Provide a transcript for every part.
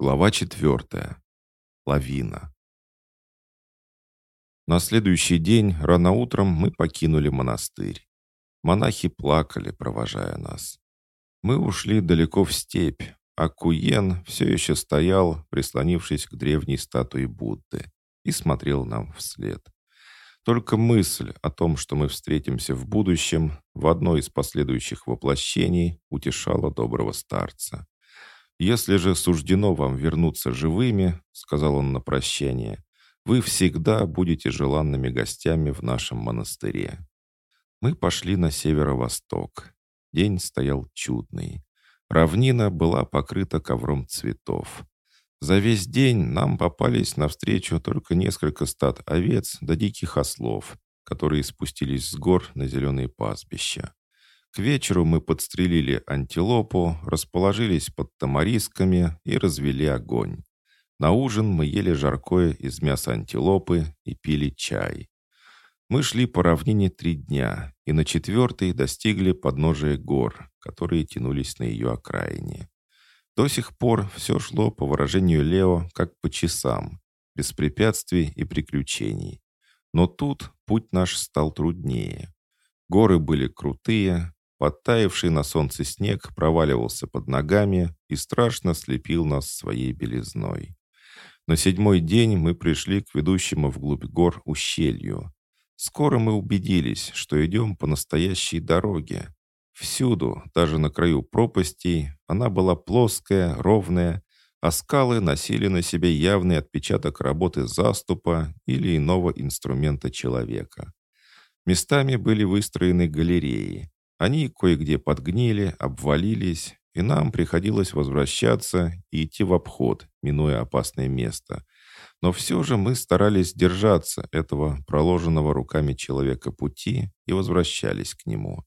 Глава четвертая. Лавина. На следующий день, рано утром, мы покинули монастырь. Монахи плакали, провожая нас. Мы ушли далеко в степь, а Куен все еще стоял, прислонившись к древней статуе Будды, и смотрел нам вслед. Только мысль о том, что мы встретимся в будущем, в одной из последующих воплощений, утешала доброго старца. «Если же суждено вам вернуться живыми, — сказал он на прощание, — вы всегда будете желанными гостями в нашем монастыре». Мы пошли на северо-восток. День стоял чудный. Равнина была покрыта ковром цветов. За весь день нам попались навстречу только несколько стад овец да диких ослов, которые спустились с гор на зеленые пастбища. К вечеру мы подстрелили антилопу, расположились под тамарисками и развели огонь. На ужин мы ели жаркое из мяса антилопы и пили чай. Мы шли по равнине три дня, и на четвертый достигли подножия гор, которые тянулись на ее окраине. До сих пор все шло, по выражению Лео, как по часам, без препятствий и приключений. Но тут путь наш стал труднее. Горы были крутые, Подтаявший на солнце снег проваливался под ногами и страшно слепил нас своей белизной. На седьмой день мы пришли к ведущему вглубь гор ущелью. Скоро мы убедились, что идем по настоящей дороге. Всюду, даже на краю пропастей, она была плоская, ровная, а скалы носили на себе явный отпечаток работы заступа или иного инструмента человека. Местами были выстроены галереи, они кое-где подгнили, обвалились, и нам приходилось возвращаться и идти в обход, минуя опасное место. Но все же мы старались держаться этого проложенного руками человека пути и возвращались к нему.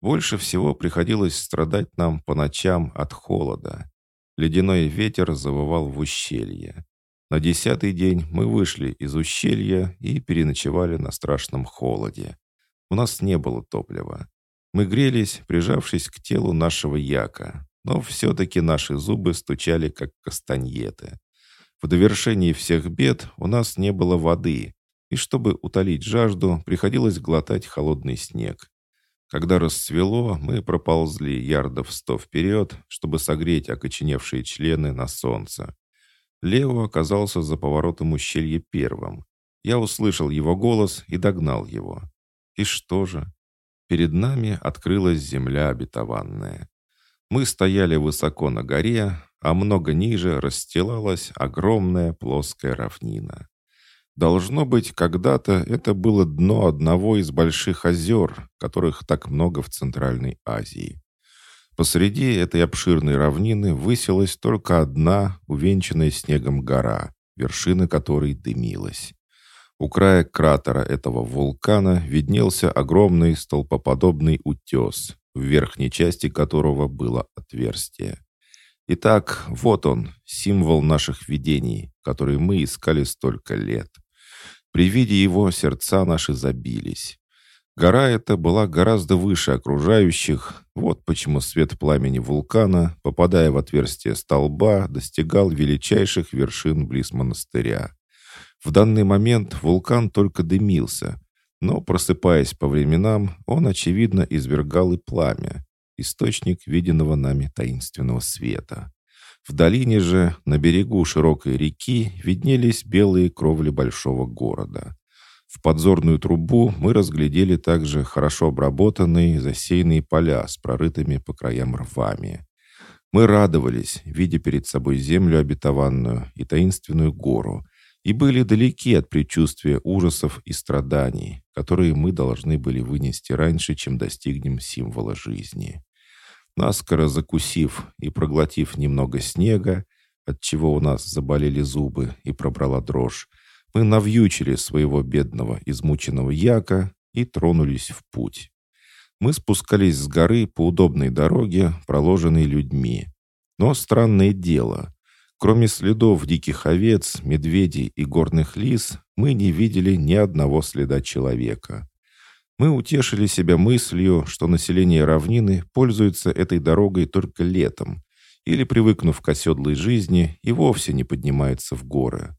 Больше всего приходилось страдать нам по ночам от холода. Ледяной ветер завывал в ущелье. На десятый день мы вышли из ущелья и переночевали на страшном холоде. У нас не было топлива. Мы грелись, прижавшись к телу нашего яка, но все-таки наши зубы стучали, как кастаньеты. В довершении всех бед у нас не было воды, и чтобы утолить жажду, приходилось глотать холодный снег. Когда расцвело, мы проползли ярдов сто вперед, чтобы согреть окоченевшие члены на солнце. Лео оказался за поворотом ущелья первым. Я услышал его голос и догнал его. И что же? Перед нами открылась земля обетованная. Мы стояли высоко на горе, а много ниже расстилалась огромная плоская равнина. Должно быть, когда-то это было дно одного из больших озер, которых так много в Центральной Азии. Посреди этой обширной равнины высилась только одна, увенчанная снегом гора, вершина которой дымилась. У края кратера этого вулкана виднелся огромный столпоподобный утес, в верхней части которого было отверстие. Итак, вот он, символ наших видений, которые мы искали столько лет. При виде его сердца наши забились. Гора эта была гораздо выше окружающих, вот почему свет пламени вулкана, попадая в отверстие столба, достигал величайших вершин близ монастыря. В данный момент вулкан только дымился, но, просыпаясь по временам, он, очевидно, извергал и пламя, источник виденного нами таинственного света. В долине же, на берегу широкой реки, виднелись белые кровли большого города. В подзорную трубу мы разглядели также хорошо обработанные засеянные поля с прорытыми по краям рвами. Мы радовались, видя перед собой землю обетованную и таинственную гору, и были далеки от предчувствия ужасов и страданий, которые мы должны были вынести раньше, чем достигнем символа жизни. Наскоро закусив и проглотив немного снега, от чего у нас заболели зубы и пробрала дрожь, мы навьючили своего бедного измученного яка и тронулись в путь. Мы спускались с горы по удобной дороге, проложенной людьми. Но странное дело, Кроме следов диких овец, медведей и горных лис, мы не видели ни одного следа человека. Мы утешили себя мыслью, что население равнины пользуется этой дорогой только летом, или, привыкнув к оседлой жизни, и вовсе не поднимается в горы.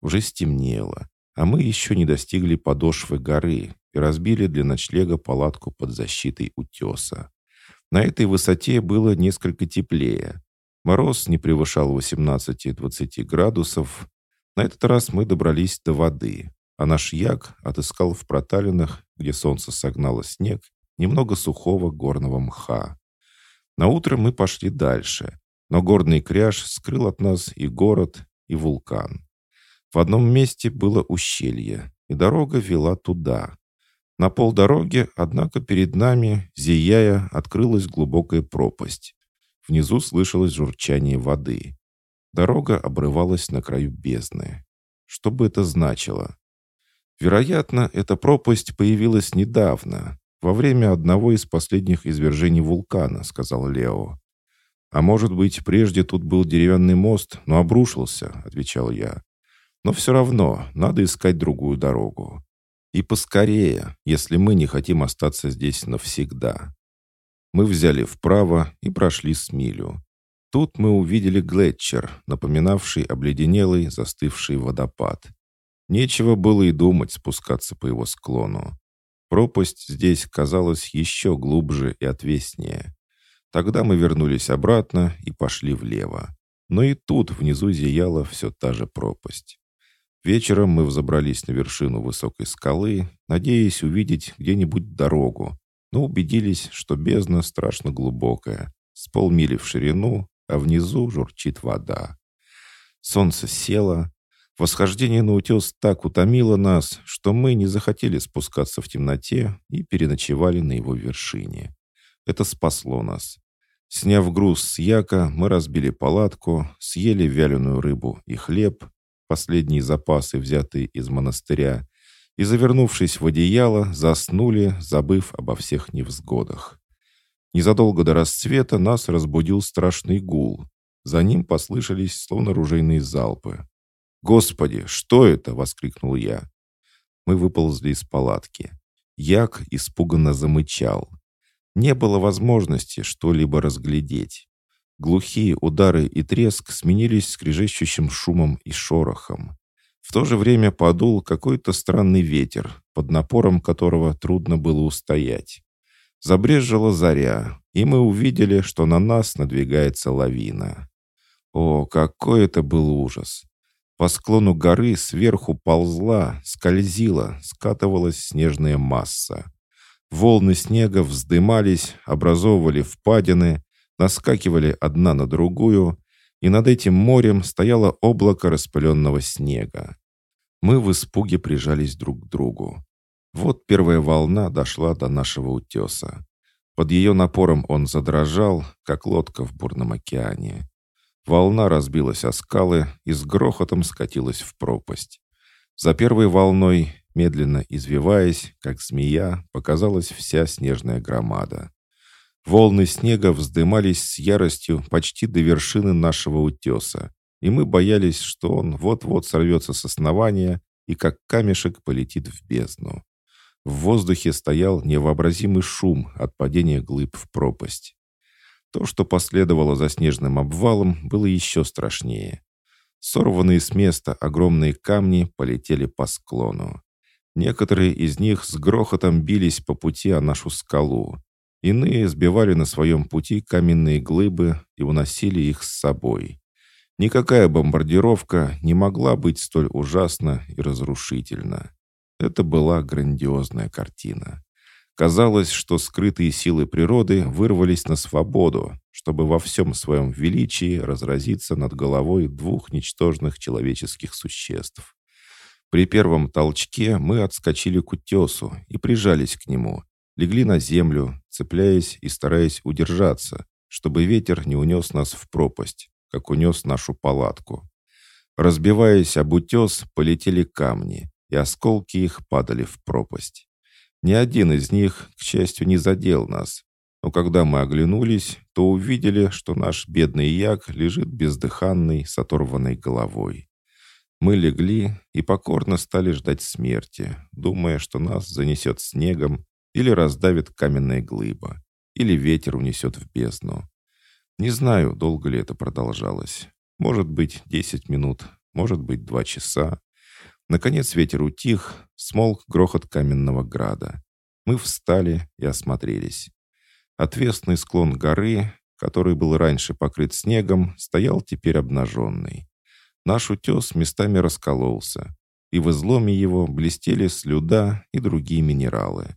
Уже стемнело, а мы еще не достигли подошвы горы и разбили для ночлега палатку под защитой утеса. На этой высоте было несколько теплее. Мороз не превышал 18-20 градусов. На этот раз мы добрались до воды, а наш як отыскал в проталинах, где солнце согнало снег, немного сухого горного мха. На утро мы пошли дальше, но горный кряж скрыл от нас и город, и вулкан. В одном месте было ущелье, и дорога вела туда. На полдороги, однако, перед нами, зияя, открылась глубокая пропасть. Внизу слышалось журчание воды. Дорога обрывалась на краю бездны. Что бы это значило? Вероятно, эта пропасть появилась недавно, во время одного из последних извержений вулкана», — сказал Лео. «А может быть, прежде тут был деревянный мост, но обрушился», — отвечал я. «Но все равно надо искать другую дорогу. И поскорее, если мы не хотим остаться здесь навсегда». Мы взяли вправо и прошли с милю. Тут мы увидели глетчер, напоминавший обледенелый, застывший водопад. Нечего было и думать спускаться по его склону. Пропасть здесь казалась еще глубже и отвеснее. Тогда мы вернулись обратно и пошли влево. Но и тут внизу зияла все та же пропасть. Вечером мы взобрались на вершину высокой скалы, надеясь увидеть где-нибудь дорогу, но убедились, что бездна страшно глубокая, с полмили в ширину, а внизу журчит вода. Солнце село, Восхождение на утес так утомило нас, что мы не захотели спускаться в темноте и переночевали на его вершине. Это спасло нас. Сняв груз с яка, мы разбили палатку, съели вяленую рыбу и хлеб, последние запасы, взятые из монастыря, и, завернувшись в одеяло, заснули, забыв обо всех невзгодах. Незадолго до рассвета нас разбудил страшный гул. За ним послышались словно ружейные залпы. «Господи, что это?» — воскликнул я. Мы выползли из палатки. Як испуганно замычал. Не было возможности что-либо разглядеть. Глухие удары и треск сменились скрежещущим шумом и шорохом. В то же время подул какой-то странный ветер, под напором которого трудно было устоять. Забрежжила заря, и мы увидели, что на нас надвигается лавина. О, какой это был ужас! По склону горы сверху ползла, скользила, скатывалась снежная масса. Волны снега вздымались, образовывали впадины, наскакивали одна на другую, и над этим морем стояло облако распыленного снега. Мы в испуге прижались друг к другу. Вот первая волна дошла до нашего утеса. Под ее напором он задрожал, как лодка в бурном океане. Волна разбилась о скалы и с грохотом скатилась в пропасть. За первой волной, медленно извиваясь, как змея, показалась вся снежная громада. Волны снега вздымались с яростью почти до вершины нашего утеса, и мы боялись, что он вот-вот сорвется с основания и как камешек полетит в бездну. В воздухе стоял невообразимый шум от падения глыб в пропасть. То, что последовало за снежным обвалом, было еще страшнее. Сорванные с места огромные камни полетели по склону. Некоторые из них с грохотом бились по пути о нашу скалу. Иные сбивали на своем пути каменные глыбы и уносили их с собой. Никакая бомбардировка не могла быть столь ужасна и разрушительна. Это была грандиозная картина. Казалось, что скрытые силы природы вырвались на свободу, чтобы во всем своем величии разразиться над головой двух ничтожных человеческих существ. При первом толчке мы отскочили к утесу и прижались к нему, легли на землю, цепляясь и стараясь удержаться, чтобы ветер не унес нас в пропасть, как унес нашу палатку. Разбиваясь об утес, полетели камни, и осколки их падали в пропасть. Ни один из них, к счастью, не задел нас. Но когда мы оглянулись, то увидели, что наш бедный як лежит бездыханный с оторванной головой. Мы легли и покорно стали ждать смерти, думая, что нас занесет снегом или раздавит каменная глыба, или ветер унесет в бездну. Не знаю, долго ли это продолжалось. Может быть, десять минут, может быть, два часа. Наконец ветер утих, смолк грохот каменного града. Мы встали и осмотрелись. Отвесный склон горы, который был раньше покрыт снегом, стоял теперь обнаженный. Наш утес местами раскололся, и в изломе его блестели слюда и другие минералы.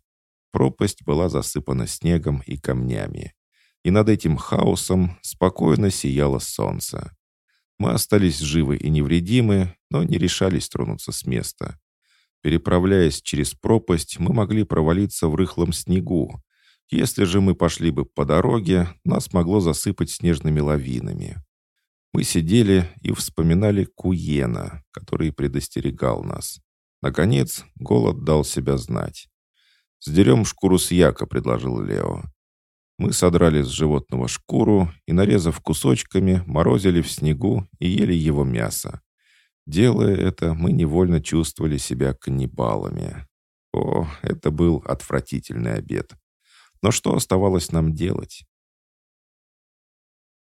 Пропасть была засыпана снегом и камнями. И над этим хаосом спокойно сияло солнце. Мы остались живы и невредимы, но не решались тронуться с места. Переправляясь через пропасть, мы могли провалиться в рыхлом снегу. Если же мы пошли бы по дороге, нас могло засыпать снежными лавинами. Мы сидели и вспоминали Куена, который предостерегал нас. Наконец, голод дал себя знать. «Сдерем шкуру с яка», — предложил Лео. Мы содрали с животного шкуру и, нарезав кусочками, морозили в снегу и ели его мясо. Делая это, мы невольно чувствовали себя каннибалами. О, это был отвратительный обед. Но что оставалось нам делать?